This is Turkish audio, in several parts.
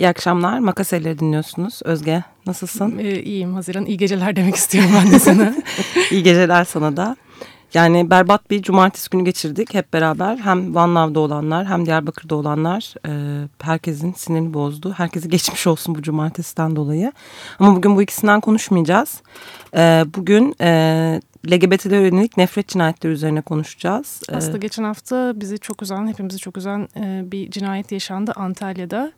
İyi akşamlar. Makaselleri dinliyorsunuz. Özge nasılsın? Ee, iyiyim Haziran. İyi geceler demek istiyorum ben de sana. İyi geceler sana da. Yani berbat bir cumartesi günü geçirdik hep beraber. Hem Van Love'da olanlar hem Diyarbakır'da olanlar e, herkesin sinirini bozdu. Herkese geçmiş olsun bu cumartesiden dolayı. Ama bugün bu ikisinden konuşmayacağız. E, bugün e, LGBT'lere yönelik nefret cinayetleri üzerine konuşacağız. Ee, Aslında geçen hafta bizi çok üzen, hepimizi çok üzen e, bir cinayet yaşandı Antalya'da.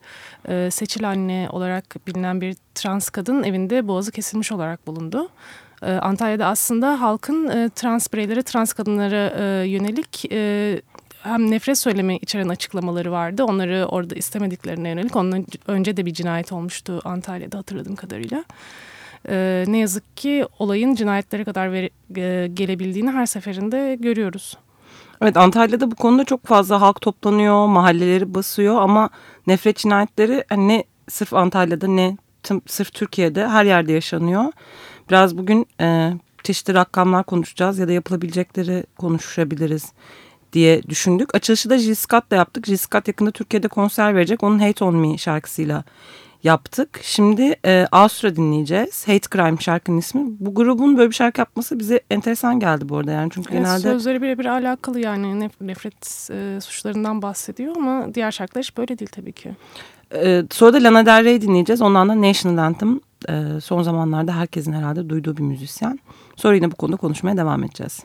E, Seçil anne olarak bilinen bir trans kadın evinde boğazı kesilmiş olarak bulundu. E, Antalya'da aslında halkın trans bireylere, trans kadınlara yönelik hem nefret söylemi içeren açıklamaları vardı. Onları orada istemediklerine yönelik. Ondan önce de bir cinayet olmuştu Antalya'da hatırladığım kadarıyla e, ne yazık ki olayın cinayetlere kadar ver, e, gelebildiğini her seferinde görüyoruz. Evet Antalya'da bu konuda çok fazla halk toplanıyor, mahalleleri basıyor ama nefret cinayetleri hani ne sırf Antalya'da ne tım, sırf Türkiye'de her yerde yaşanıyor. Biraz bugün e, çeşitli rakamlar konuşacağız ya da yapılabilecekleri konuşabiliriz diye düşündük. Açılışı da Jill Scott'la yaptık. Jill Scott yakında Türkiye'de konser verecek. Onun Hate On Me şarkısıyla yaptık. Şimdi e, Asura dinleyeceğiz. Hate Crime şarkının ismi. Bu grubun böyle bir şarkı yapması bize enteresan geldi bu arada. Yani çünkü evet, genelde... Sözleri birebir alakalı yani nef nefret e, suçlarından bahsediyor ama diğer şarkılar hiç böyle değil tabii ki. E, sonra da Lana Del Rey dinleyeceğiz. Ondan da National Anthem. E, son zamanlarda herkesin herhalde duyduğu bir müzisyen. Sonra yine bu konuda konuşmaya devam edeceğiz.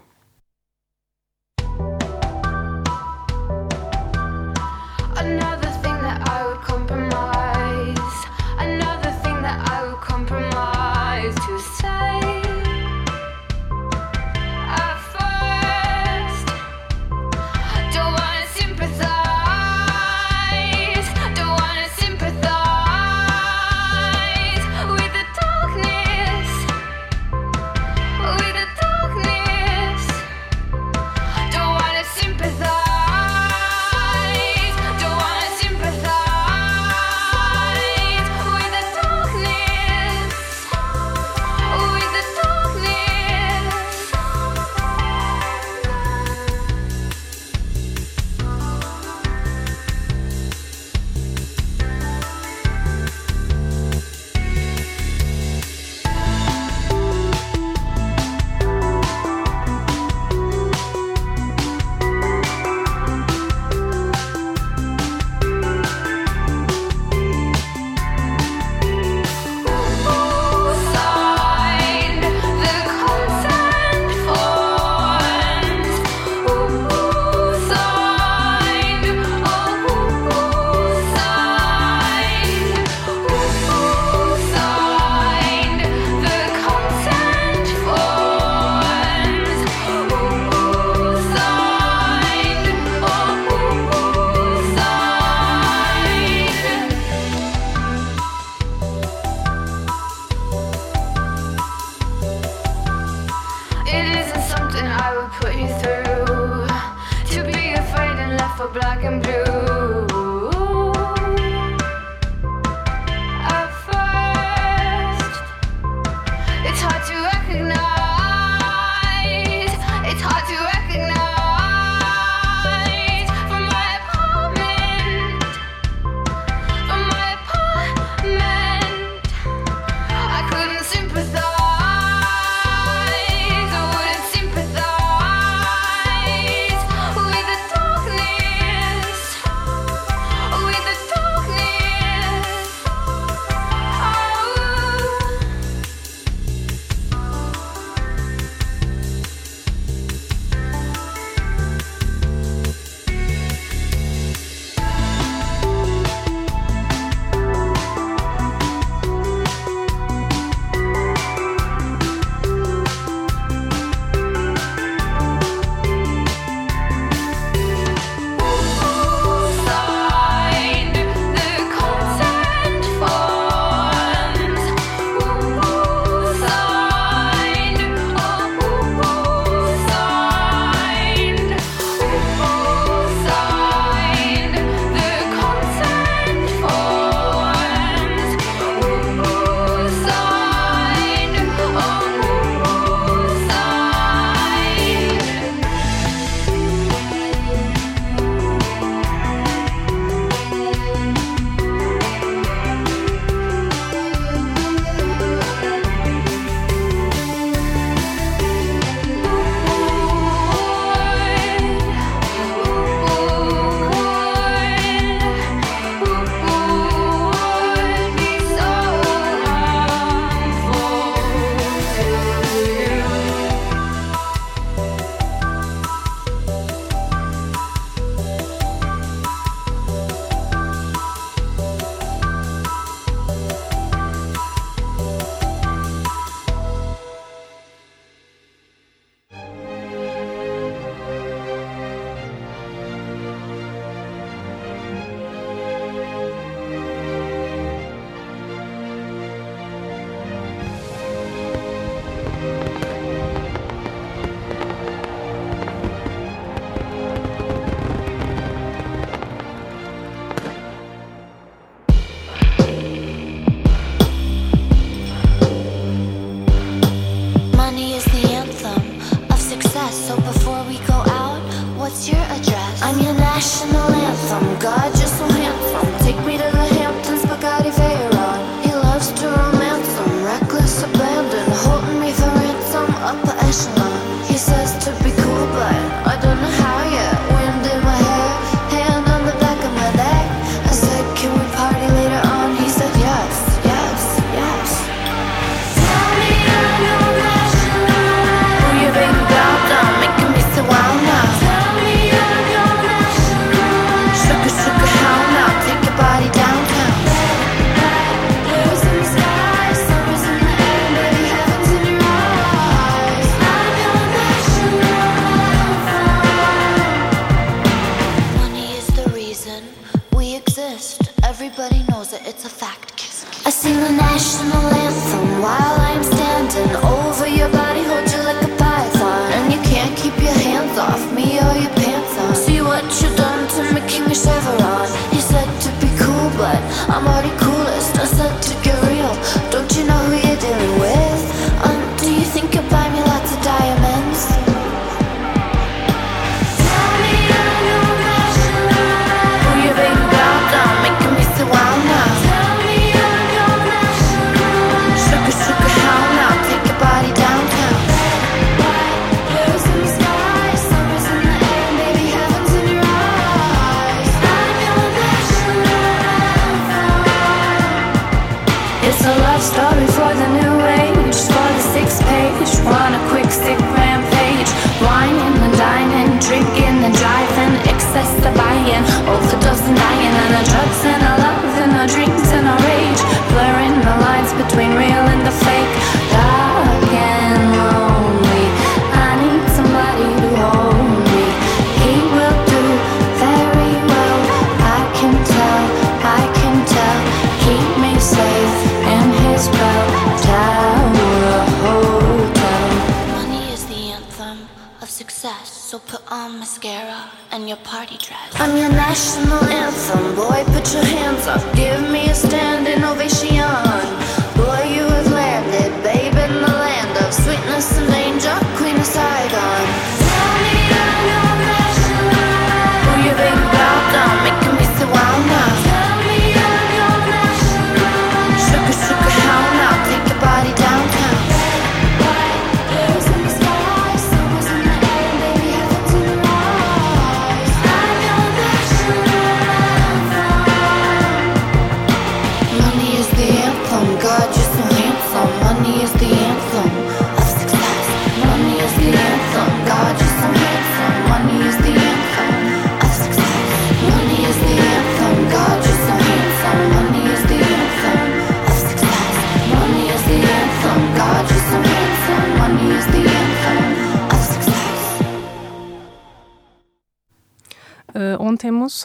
You're so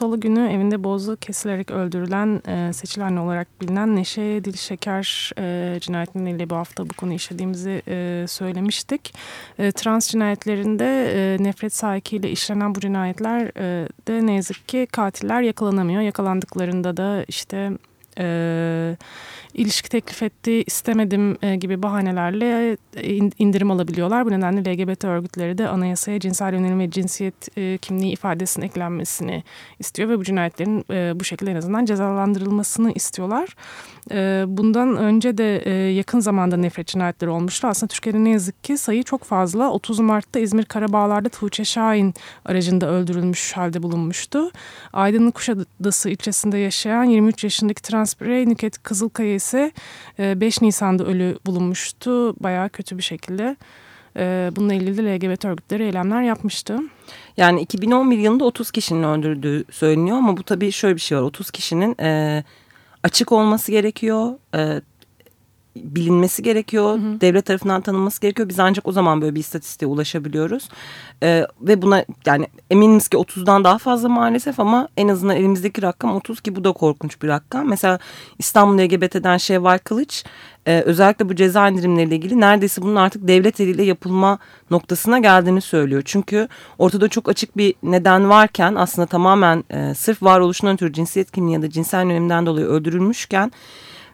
Salı günü evinde boğazı kesilerek öldürülen e, seçil anne olarak bilinen Neşe Dilşeker e, cinayetiyle bu hafta bu konuyu işlediğimizi e, söylemiştik. E, trans cinayetlerinde e, nefret sahikiyle işlenen bu cinayetler e, de ne yazık ki katiller yakalanamıyor. Yakalandıklarında da işte... E, ilişki teklif etti, istemedim e, gibi bahanelerle e, in- indirim alabiliyorlar. Bu nedenle LGBT örgütleri de anayasaya cinsel yönelim ve cinsiyet e, kimliği ifadesinin eklenmesini istiyor ve bu cinayetlerin e, bu şekilde en azından cezalandırılmasını istiyorlar. E, bundan önce de e, yakın zamanda nefret cinayetleri olmuştu. Aslında Türkiye'de ne yazık ki sayı çok fazla. 30 Mart'ta İzmir Karabağlar'da Tuğçe Şahin aracında öldürülmüş halde bulunmuştu. Aydınlık Kuşadası ilçesinde yaşayan 23 yaşındaki trans birey Nüket Kızılkaya ise e, 5 Nisan'da ölü bulunmuştu. Bayağı kötü bir şekilde. E, Bununla ilgili LGBT örgütleri eylemler yapmıştı. Yani 2011 yılında 30 kişinin öldürdüğü söyleniyor ama bu tabii şöyle bir şey var. 30 kişinin e, açık olması gerekiyor. Bilinmesi gerekiyor. Devlet tarafından tanınması gerekiyor. Biz ancak o zaman böyle bir istatistiğe ulaşabiliyoruz. E, ve buna yani eminiz ki 30'dan daha fazla maalesef ama en azından elimizdeki rakam 30 ki bu da korkunç bir rakam. Mesela İstanbul LGBT'den Şevval Kılıç e, özellikle bu ceza indirimleriyle ilgili neredeyse bunun artık devlet eliyle yapılma noktasına geldiğini söylüyor. Çünkü ortada çok açık bir neden varken aslında tamamen e, sırf varoluşundan ötürü cinsiyet kimliği ya da cinsel yönelimden dolayı öldürülmüşken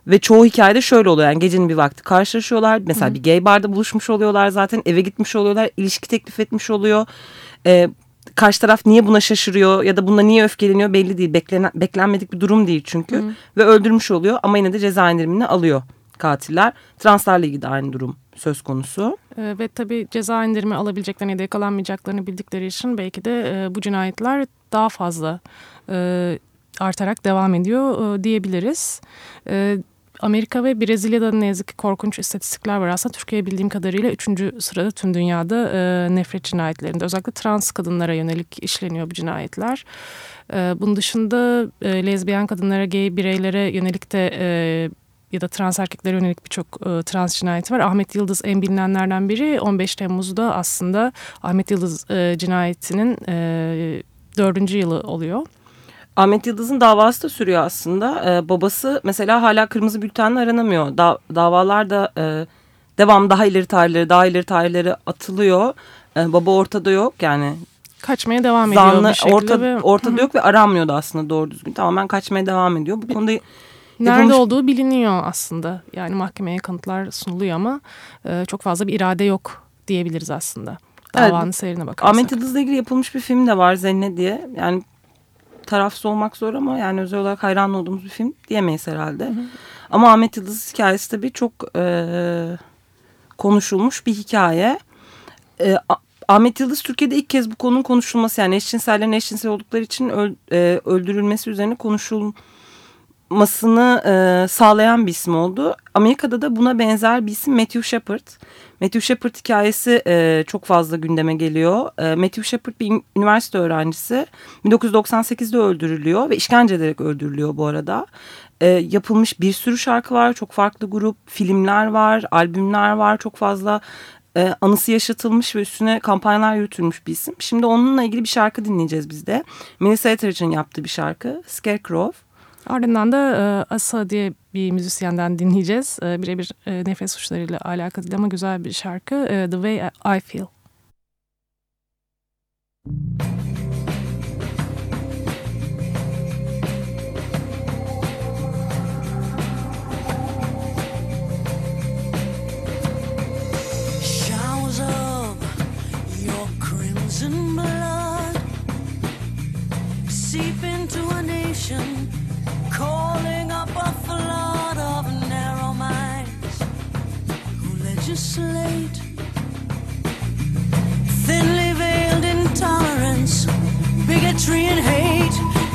ve çoğu hikayede şöyle oluyor yani gecenin bir vakti karşılaşıyorlar. Mesela bir gay barda buluşmuş oluyorlar zaten eve gitmiş oluyorlar ilişki teklif etmiş oluyor. Ee, karşı taraf niye buna şaşırıyor ya da buna niye öfkeleniyor belli değil. Beklenen, beklenmedik bir durum değil çünkü. Ve öldürmüş oluyor ama yine de ceza indirimini alıyor katiller. Translarla ilgili de aynı durum söz konusu. E, ve tabii ceza indirimi alabileceklerini ya da yakalanmayacaklarını bildikleri için belki de e, bu cinayetler daha fazla e, artarak devam ediyor e, diyebiliriz. E, Amerika ve Brezilya'da ne yazık ki korkunç istatistikler var. Aslında Türkiye bildiğim kadarıyla üçüncü sırada tüm dünyada e, nefret cinayetlerinde. Özellikle trans kadınlara yönelik işleniyor bu cinayetler. E, bunun dışında e, lezbiyen kadınlara, gay bireylere yönelik de... E, ya da trans erkeklere yönelik birçok e, trans cinayeti var. Ahmet Yıldız en bilinenlerden biri. 15 Temmuz'da aslında Ahmet Yıldız e, cinayetinin e, dördüncü yılı oluyor. Ahmet Yıldız'ın davası da sürüyor aslında. Ee, babası mesela hala kırmızı bültenle aranamıyor. Da, davalar da e, devam daha ileri tarihlere daha ileri tarihlere atılıyor. Ee, baba ortada yok yani. Kaçmaya devam ediyor Zanlı bir şekilde. orta, ve, ortada yok ve aranmıyor da aslında doğru düzgün. Tamamen kaçmaya devam ediyor. Bu konuda Nerede yapılmış- olduğu biliniyor aslında. Yani mahkemeye kanıtlar sunuluyor ama e, çok fazla bir irade yok diyebiliriz aslında. Evet, Davanın seyrine bakarsak. Ahmet Yıldız'la ilgili yapılmış bir film de var Zenne diye. Yani tarafsız olmak zor ama yani özel olarak hayran olduğumuz bir film diyemeyiz herhalde. Ama Ahmet Yıldız hikayesi tabii çok e, konuşulmuş bir hikaye. E, Ahmet Yıldız Türkiye'de ilk kez bu konunun konuşulması yani eşcinsellerin eşcinsel oldukları için öl- e, öldürülmesi üzerine konuşulmasını e, sağlayan bir isim oldu. Amerika'da da buna benzer bir isim Matthew Shepard. Matthew Shepard hikayesi e, çok fazla gündeme geliyor. E, Matthew Shepard bir üniversite öğrencisi. 1998'de öldürülüyor ve işkence ederek öldürülüyor bu arada. E, yapılmış bir sürü şarkı var. Çok farklı grup, filmler var, albümler var. Çok fazla e, anısı yaşatılmış ve üstüne kampanyalar yürütülmüş bir isim. Şimdi onunla ilgili bir şarkı dinleyeceğiz biz de. Melissa Etheridge'in yaptığı bir şarkı. Scarecrow. Ardından da e, Asa diye bir müzisyenden dinleyeceğiz. E, Birebir e, nefes uçlarıyla alakalı ama güzel bir şarkı. E, The Way I Feel. It's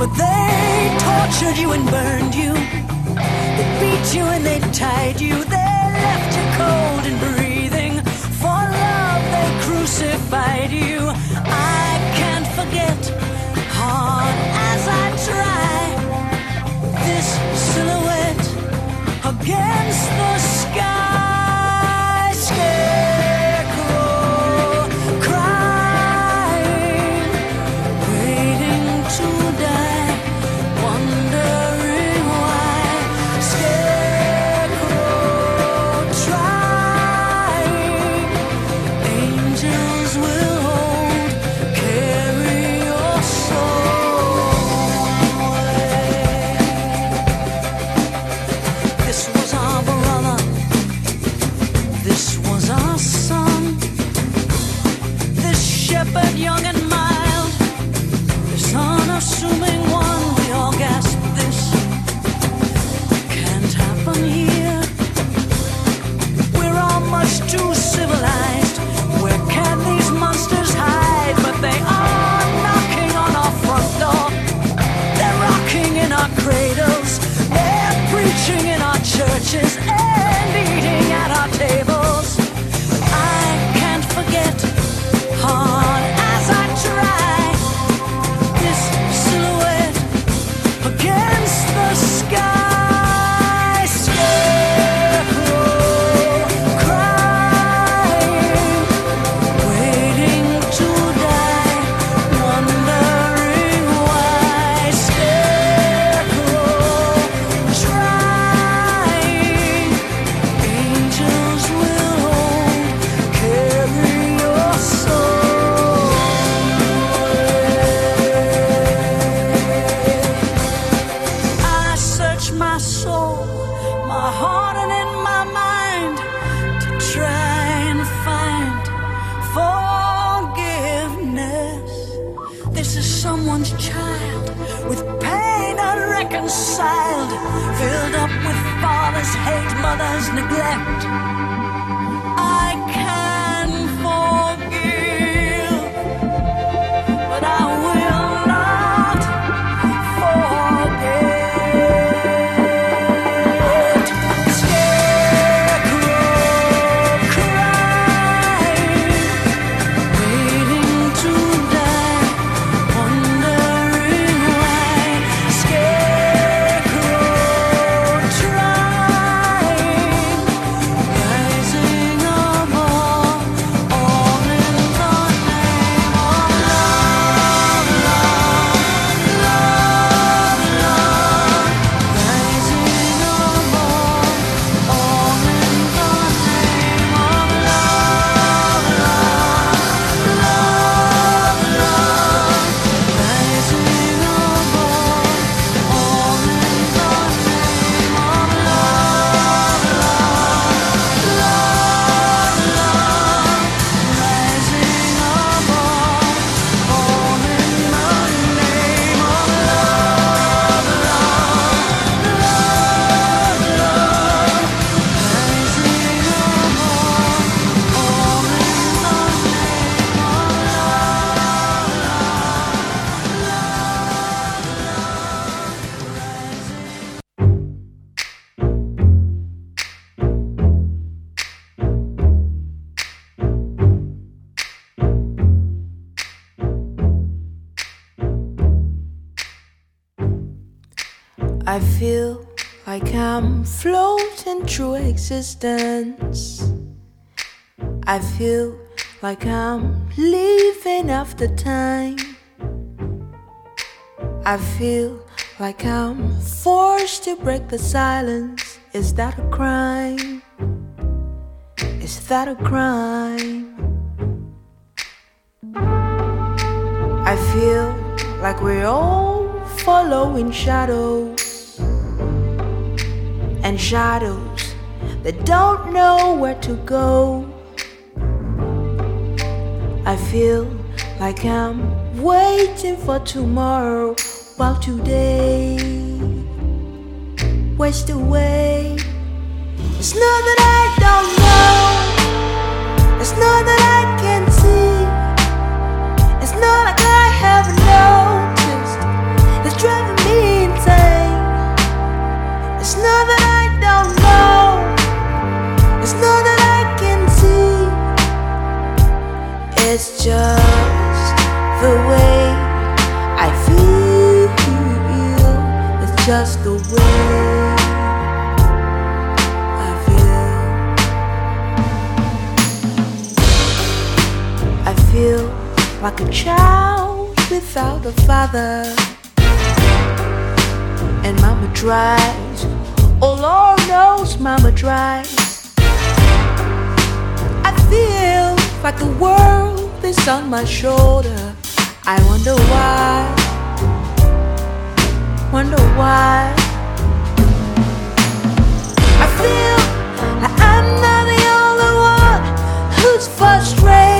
But they tortured you and burned you. They beat you and they tied you. They left you cold and breathing. For love, they crucified you. I can't forget, hard as I try, this silhouette against the existence. I feel like I'm leaving after time. I feel like I'm forced to break the silence. Is that a crime? Is that a crime? I feel like we're all following shadows, and shadows that don't know where to go. I feel like I'm waiting for tomorrow while today wastes away. It's not that I don't know, it's not that I can't. Just the way I feel. It's just the way I feel. I feel like a child without a father. And mama tries. Oh Lord knows mama tries. I feel like the world is on my shoulder. I wonder why. Wonder why. I feel like I'm not the only one who's frustrated.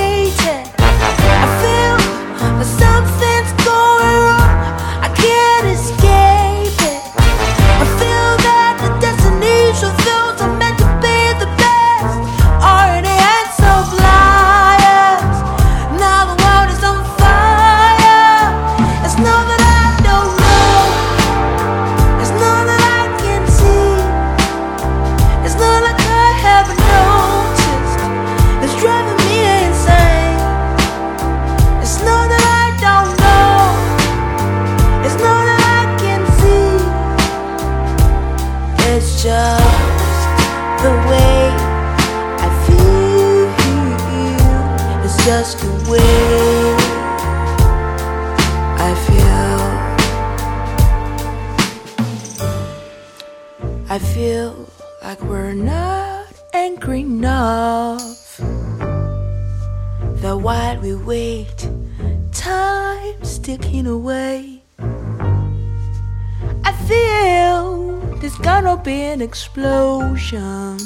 Just the way I feel. It's just the way I feel. I feel like we're not angry enough. That while we wait, time's ticking away. I feel there's gonna be an explosion.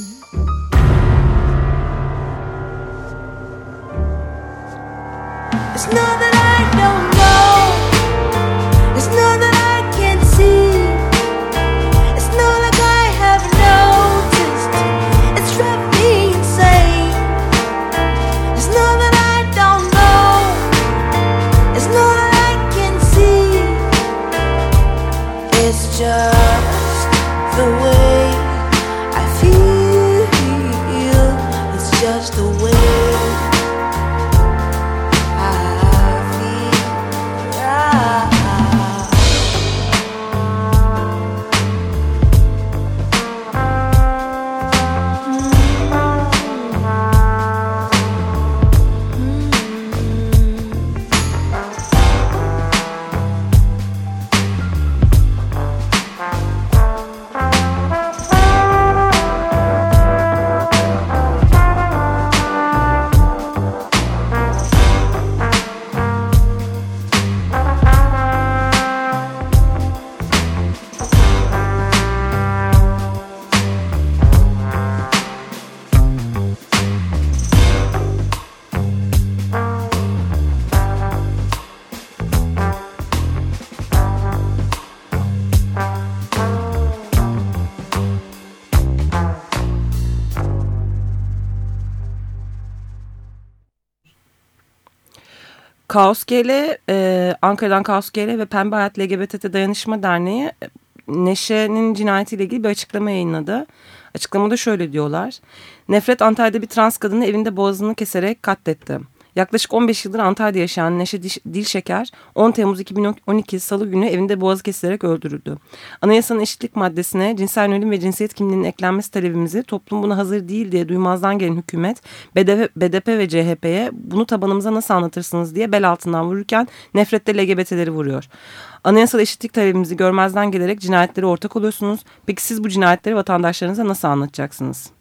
It's not that I don't know. It's not that Kaos GL, e, Ankara'dan Kaos GL ve Pembe Hayat LGBT Dayanışma Derneği e, Neşe'nin cinayetiyle ilgili bir açıklama yayınladı. Açıklamada şöyle diyorlar. Nefret Antalya'da bir trans kadını evinde boğazını keserek katletti. Yaklaşık 15 yıldır Antalya'da yaşayan Neşe Dilşeker 10 Temmuz 2012 Salı günü evinde boğazı kesilerek öldürüldü. Anayasanın eşitlik maddesine cinsel yönelim ve cinsiyet kimliğinin eklenmesi talebimizi toplum buna hazır değil diye duymazdan gelen hükümet BDP, BDP ve CHP'ye bunu tabanımıza nasıl anlatırsınız diye bel altından vururken nefrette LGBT'leri vuruyor. Anayasal eşitlik talebimizi görmezden gelerek cinayetlere ortak oluyorsunuz. Peki siz bu cinayetleri vatandaşlarınıza nasıl anlatacaksınız?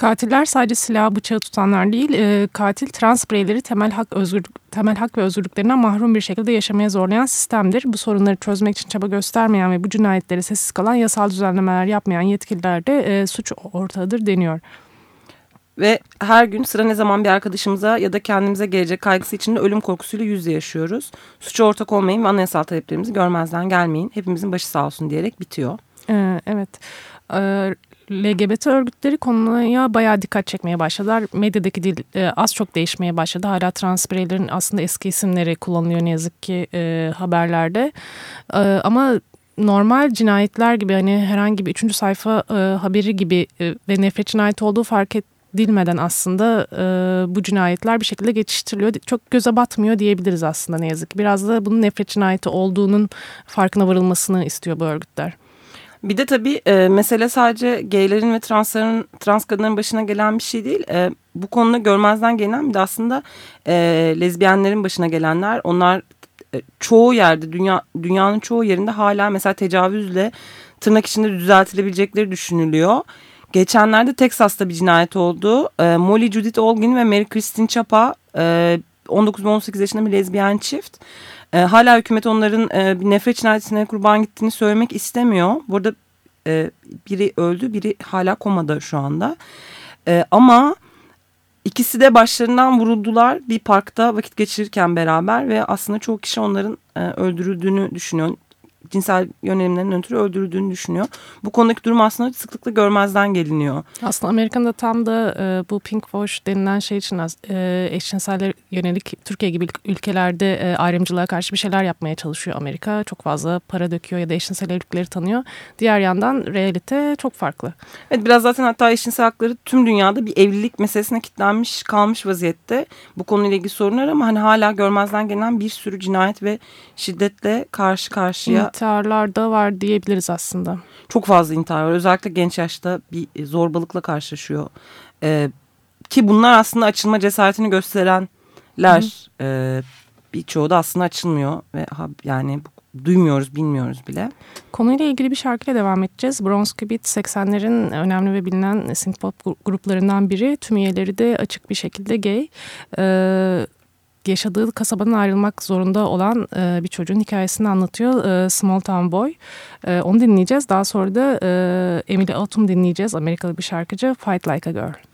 Katiller sadece silah bıçağı tutanlar değil, e, katil trans bireyleri temel hak özgürlük temel hak ve özgürlüklerinden mahrum bir şekilde yaşamaya zorlayan sistemdir. Bu sorunları çözmek için çaba göstermeyen ve bu cinayetleri sessiz kalan yasal düzenlemeler yapmayan yetkililer de e, suç ortağıdır deniyor. Ve her gün sıra ne zaman bir arkadaşımıza ya da kendimize gelecek kaygısı içinde ölüm korkusuyla yüzle yaşıyoruz. Suça ortak olmayın ve anayasal taleplerimizi görmezden gelmeyin. Hepimizin başı sağ olsun diyerek bitiyor. Ee, evet. Ee, LGBT örgütleri konuya bayağı dikkat çekmeye başladılar. Medyadaki dil e, az çok değişmeye başladı. Hala trans bireylerin aslında eski isimleri kullanılıyor ne yazık ki e, haberlerde. E, ama normal cinayetler gibi hani herhangi bir üçüncü sayfa e, haberi gibi e, ve nefret cinayeti olduğu fark et edilmeden aslında e, bu cinayetler bir şekilde geçiştiriliyor. Çok göze batmıyor diyebiliriz aslında ne yazık ki. Biraz da bunun nefret cinayeti olduğunun farkına varılmasını istiyor bu örgütler. Bir de tabii e, mesele sadece gaylerin ve transların, trans kadınların başına gelen bir şey değil. E, bu konuda görmezden gelen bir de aslında e, lezbiyenlerin başına gelenler. Onlar e, çoğu yerde dünya dünyanın çoğu yerinde hala mesela tecavüzle tırnak içinde düzeltilebilecekleri düşünülüyor. Geçenlerde Teksas'ta bir cinayet oldu. E, Molly Judith Olgin ve Mary Christine Chapa e, 19 18 yaşında bir lezbiyen çift. E, hala hükümet onların e, bir nefret cinayetine kurban gittiğini söylemek istemiyor. Burada e, biri öldü, biri hala komada şu anda. E, ama ikisi de başlarından vuruldular bir parkta vakit geçirirken beraber ve aslında çoğu kişi onların e, öldürüldüğünü düşünüyor cinsel yönelimlerinin ötürü öldürüldüğünü düşünüyor. Bu konudaki durum aslında sıklıkla görmezden geliniyor. Aslında Amerika'da tam da e, bu pink wash denilen şey için e, eşcinseller yönelik Türkiye gibi ülkelerde e, ayrımcılığa karşı bir şeyler yapmaya çalışıyor Amerika. Çok fazla para döküyor ya da eşcinsel evlilikleri tanıyor. Diğer yandan realite çok farklı. Evet biraz zaten hatta eşcinsel hakları tüm dünyada bir evlilik meselesine kilitlenmiş kalmış vaziyette. Bu konuyla ilgili sorunlar ama hani hala görmezden gelen bir sürü cinayet ve şiddetle karşı karşıya intiharlar da var diyebiliriz aslında. Çok fazla intihar var. Özellikle genç yaşta bir zorbalıkla karşılaşıyor. Ee, ki bunlar aslında açılma cesaretini gösterenler. Ee, birçoğu da aslında açılmıyor ve yani duymuyoruz, bilmiyoruz bile. Konuyla ilgili bir şarkıyla devam edeceğiz. Bronski Beat 80'lerin önemli ve bilinen synth pop gruplarından biri. Tüm üyeleri de açık bir şekilde gay. Ee, yaşadığı kasabadan ayrılmak zorunda olan e, bir çocuğun hikayesini anlatıyor e, Small Town Boy. E, onu dinleyeceğiz. Daha sonra da e, Emily Autumn dinleyeceğiz. Amerikalı bir şarkıcı Fight Like a Girl.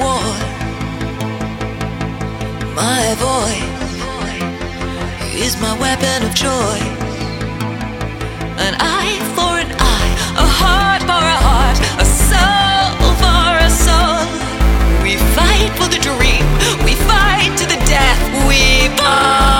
War. my voice is my weapon of choice. An eye for an eye, a heart for a heart, a soul for a soul. We fight for the dream, we fight to the death, we fight.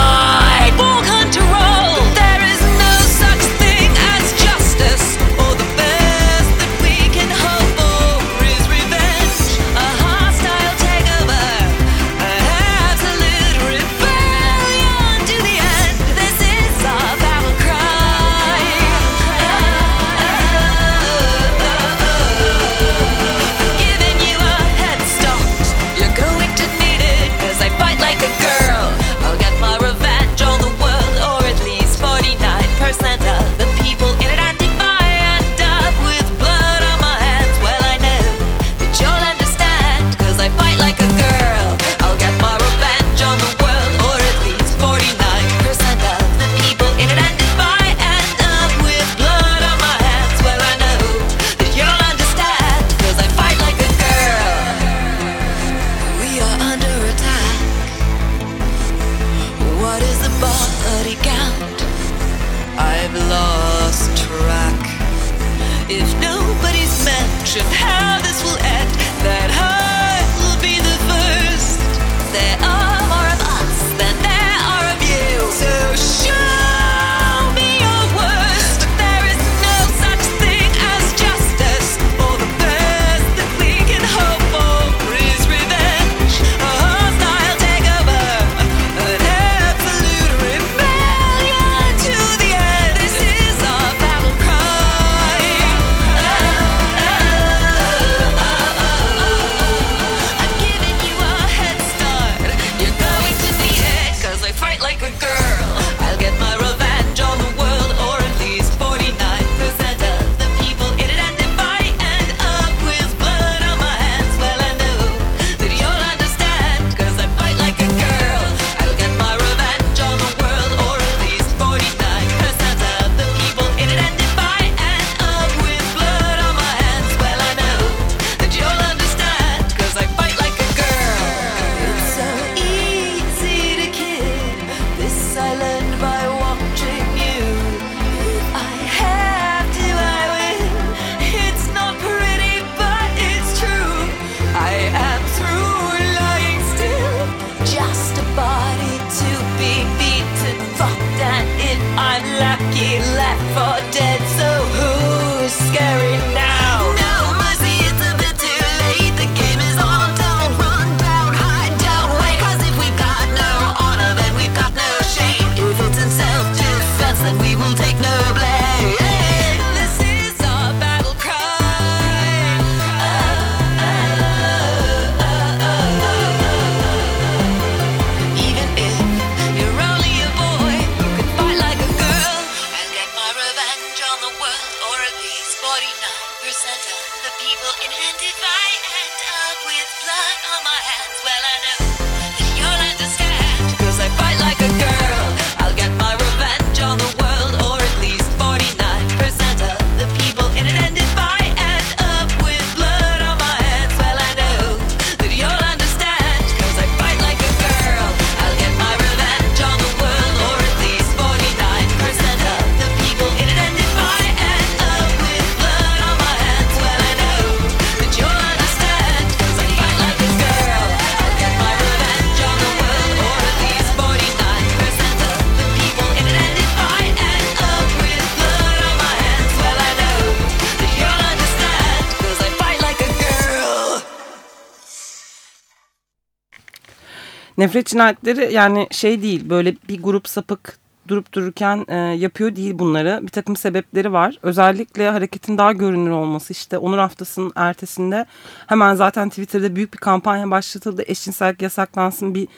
nefret cinayetleri yani şey değil böyle bir grup sapık durup dururken e, yapıyor değil bunları. Bir takım sebepleri var. Özellikle hareketin daha görünür olması işte Onur Haftası'nın ertesinde hemen zaten Twitter'da büyük bir kampanya başlatıldı. Eşcinsellik yasaklansın bir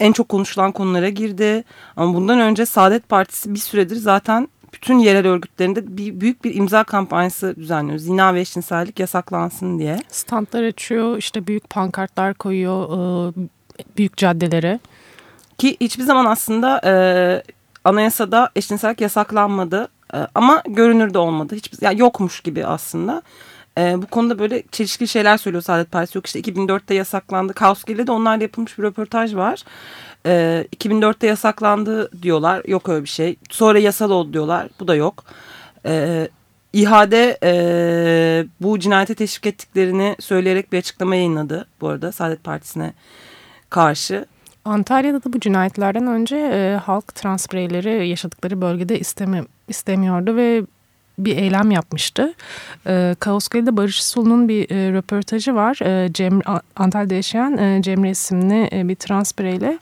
en çok konuşulan konulara girdi. Ama bundan önce Saadet Partisi bir süredir zaten bütün yerel örgütlerinde bir, büyük bir imza kampanyası düzenliyor. Zina ve eşcinsellik yasaklansın diye. Standlar açıyor, işte büyük pankartlar koyuyor, e, büyük caddelere. Ki hiçbir zaman aslında e, anayasada eşcinsellik yasaklanmadı e, ama görünür de olmadı. Hiçbir, yani yokmuş gibi aslında. E, bu konuda böyle çelişkili şeyler söylüyor Saadet Partisi. Yok işte 2004'te yasaklandı. Kaoskil'de de onlarla yapılmış bir röportaj var. E, 2004'te yasaklandı diyorlar. Yok öyle bir şey. Sonra yasal oldu diyorlar. Bu da yok. E, İHA'de e, bu cinayete teşvik ettiklerini söyleyerek bir açıklama yayınladı bu arada Saadet Partisi'ne karşı. Antalya'da da bu cinayetlerden önce e, halk trans bireyleri yaşadıkları bölgede istemi, istemiyordu ve bir eylem yapmıştı. E, Kaoskeli'de Barış Sulu'nun bir e, röportajı var. E, Cemre, Antalya'da yaşayan e, Cemre isimli e, bir trans bireyle.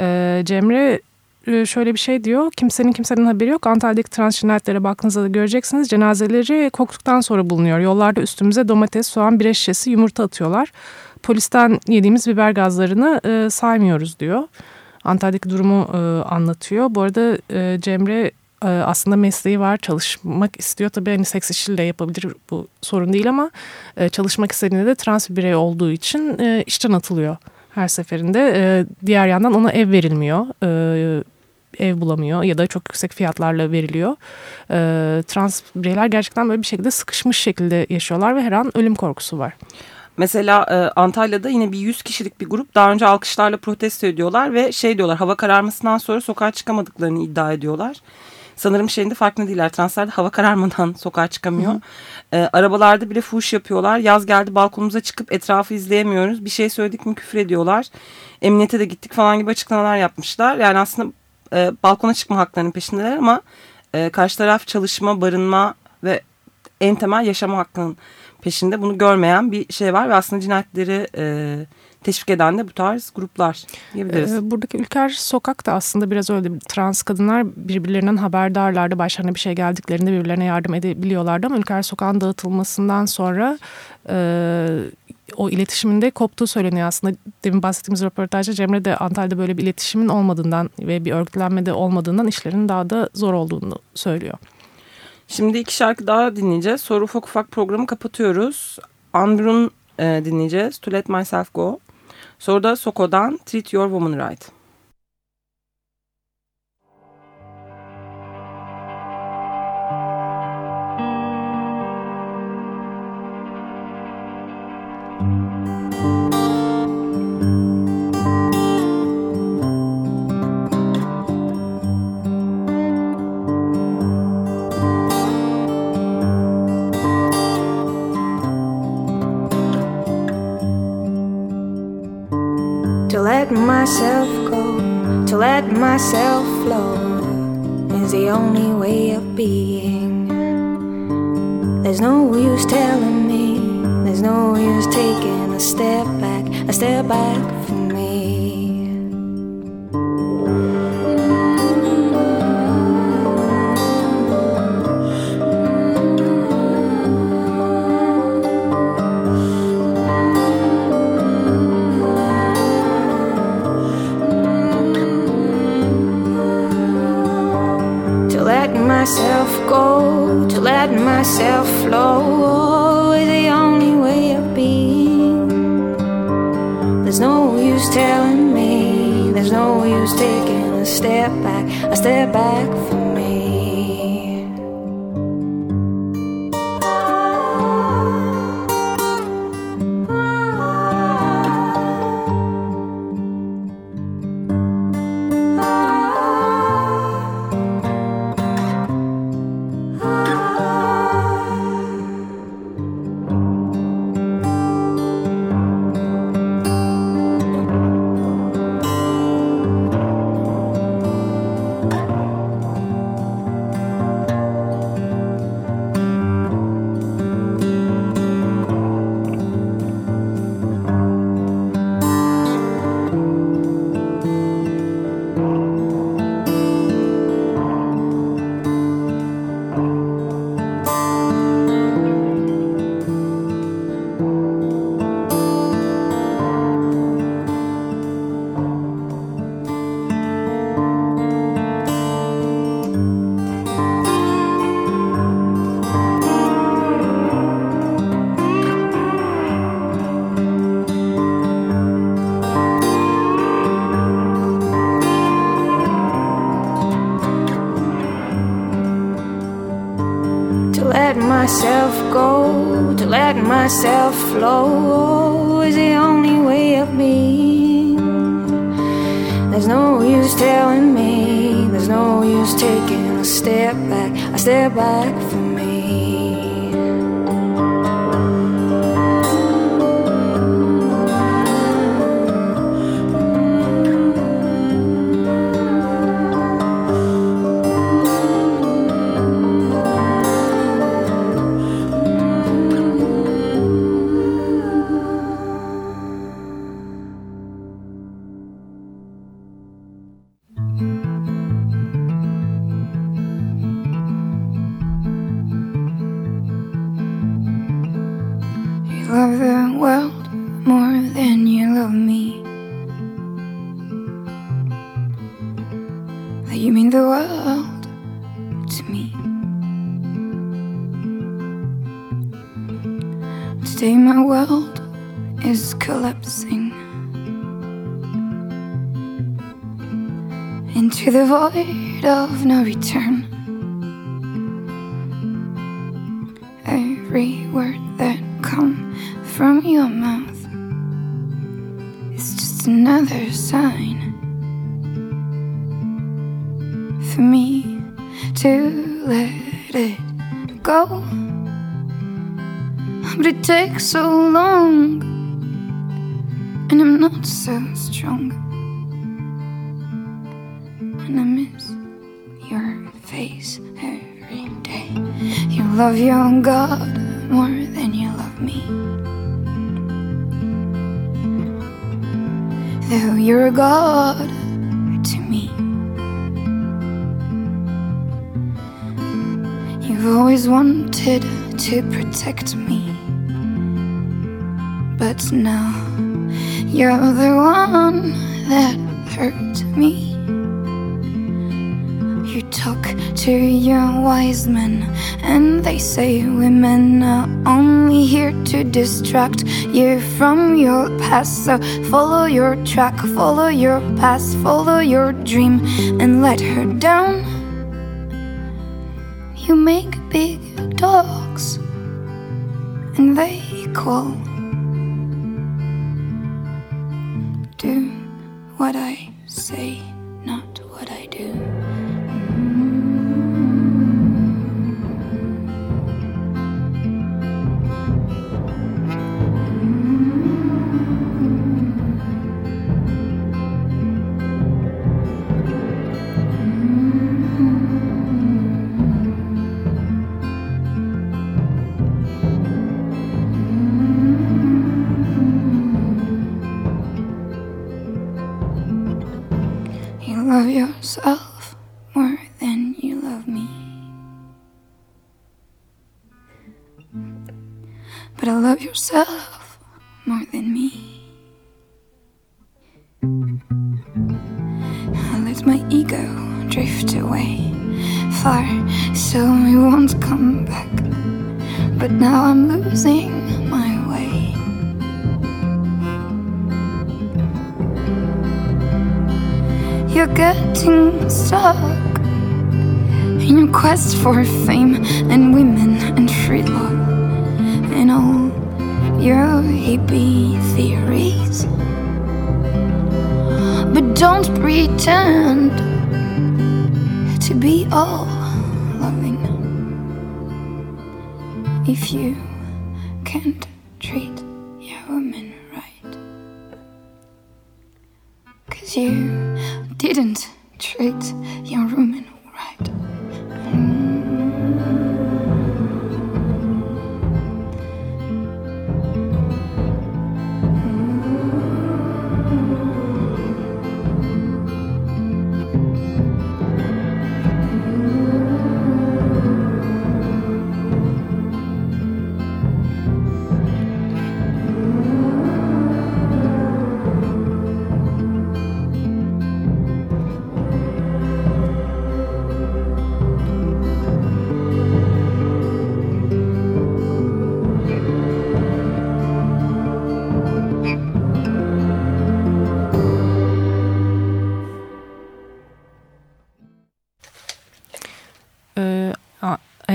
E, Cemre e, şöyle bir şey diyor. Kimsenin kimsenin haberi yok. Antalya'daki trans cinayetlere baktığınızda da göreceksiniz. Cenazeleri koktuktan sonra bulunuyor. Yollarda üstümüze domates, soğan, bir şişesi, yumurta atıyorlar. Polisten yediğimiz biber gazlarını e, saymıyoruz diyor. Antalya'daki durumu e, anlatıyor. Bu arada e, Cemre e, aslında mesleği var, çalışmak istiyor. Tabii hani seks işiyle yapabilir bu sorun değil ama e, çalışmak istediğinde de trans bir birey olduğu için e, işten atılıyor her seferinde. E, diğer yandan ona ev verilmiyor. E, ev bulamıyor ya da çok yüksek fiyatlarla veriliyor. E, trans bireyler gerçekten böyle bir şekilde sıkışmış şekilde yaşıyorlar ve her an ölüm korkusu var. Mesela e, Antalya'da yine bir 100 kişilik bir grup daha önce alkışlarla protesto ediyorlar ve şey diyorlar hava kararmasından sonra sokağa çıkamadıklarını iddia ediyorlar. Sanırım şeyin de farkında değiller. Transler de hava kararmadan sokağa çıkamıyor. Hı hı. E, arabalarda bile fuş yapıyorlar. Yaz geldi balkonumuza çıkıp etrafı izleyemiyoruz. Bir şey söyledik mi küfür ediyorlar. Emniyete de gittik falan gibi açıklamalar yapmışlar. Yani aslında e, balkona çıkma haklarının peşindeler ama e, karşı taraf çalışma, barınma ve en temel yaşama hakkının peşinde. Bunu görmeyen bir şey var ve aslında cinayetleri e, teşvik eden de bu tarz gruplar diyebiliriz. Ee, buradaki Ülker Sokak da aslında biraz öyle. Trans kadınlar birbirlerinden haberdarlardı. Başlarına bir şey geldiklerinde birbirlerine yardım edebiliyorlardı ama Ülker Sokak'ın dağıtılmasından sonra e, o iletişiminde koptuğu söyleniyor aslında. Demin bahsettiğimiz röportajda Cemre de Antalya'da böyle bir iletişimin olmadığından ve bir örgütlenmede olmadığından işlerin daha da zor olduğunu söylüyor. Şimdi iki şarkı daha dinleyeceğiz. Sonra ufak ufak programı kapatıyoruz. Andrew'un e, dinleyeceğiz. To Let Myself Go. Sonra da Soko'dan Treat Your Woman Right. Myself go, to let myself flow, is the only way of being. There's no use telling me, there's no use taking a step back, a step back from myself flow oh, is the only way of being. There's no use telling me, there's no use taking a step back, a step back let it go. But it takes so long, and I'm not so strong. And I miss your face every day. You love your God more than you love me. Though you're a God You've always wanted to protect me. But now you're the one that hurt me. You talk to your wise men, and they say women are only here to distract you from your past. So follow your track, follow your past, follow your dream, and let her down. 光 love yourself more than me. I let my ego drift away far so it won't come back. But now I'm losing my way. You're getting stuck in your quest for fame and women and free love and all your hippie theories. But don't pretend to be all loving if you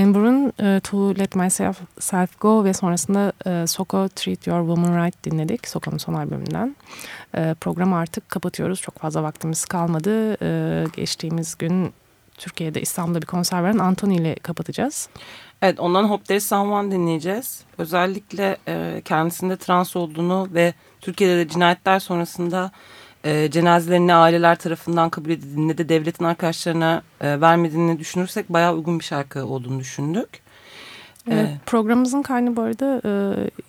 Amber'ın e, To Let Myself Self Go ve sonrasında e, Soko Treat Your Woman Right dinledik. Soko'nun son albümünden. E, programı artık kapatıyoruz. Çok fazla vaktimiz kalmadı. E, geçtiğimiz gün Türkiye'de İstanbul'da bir konser veren Anthony ile kapatacağız. Evet ondan Hope There Someone dinleyeceğiz. Özellikle e, kendisinde trans olduğunu ve Türkiye'de de cinayetler sonrasında e, cenazelerini aileler tarafından kabul edildiğini ne de devletin arkadaşlarına e, vermediğini düşünürsek bayağı uygun bir şarkı olduğunu düşündük. E, Ee, programımızın kaynı bu arada e,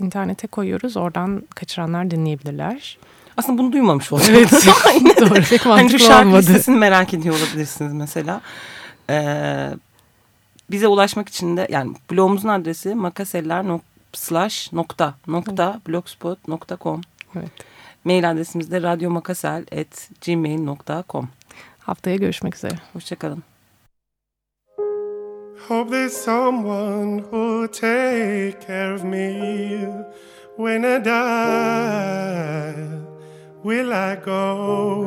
internete koyuyoruz. Oradan kaçıranlar dinleyebilirler. aslında bunu duymamış olduk. Evet. Doğru. Pek Hani şu şarkı olmadı. listesini merak ediyor olabilirsiniz mesela. Ee, bize ulaşmak için de yani blogumuzun adresi makaseller nokta nokta blogspot.com Evet. Mail adresimiz de radyomakasel at gmail.com Haftaya görüşmek üzere. Hoşçakalın. Hope there's someone who'll take care of me when I die. Will I go?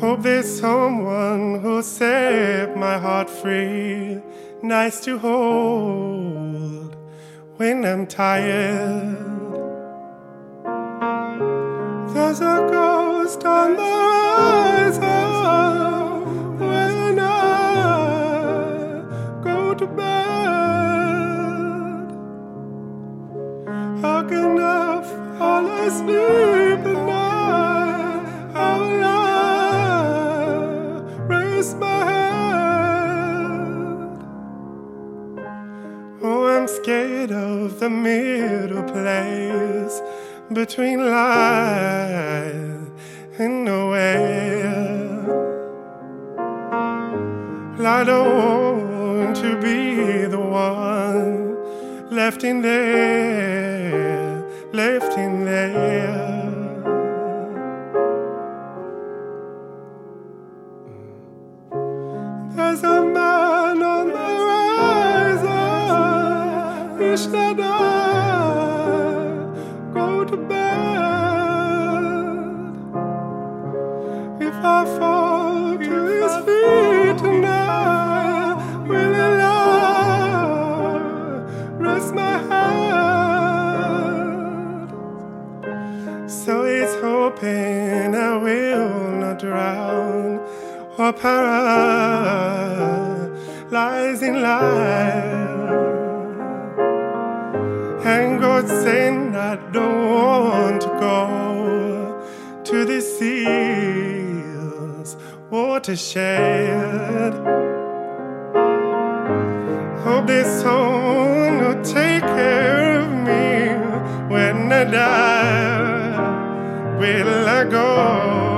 Hope there's someone who'll set my heart free, nice to hold when I'm tired. There's a ghost on the horizon when I go to bed. How can I fall asleep at night? How I raise my? Oh, I'm scared of the middle place between life and nowhere. I don't want to be the one left in there, left in there. There's a man on the horizon. That I will not drown or paralyze in life. And God said, I don't want to go to the seas watershed. Hope this someone who'll take care of me when I die. Will I go?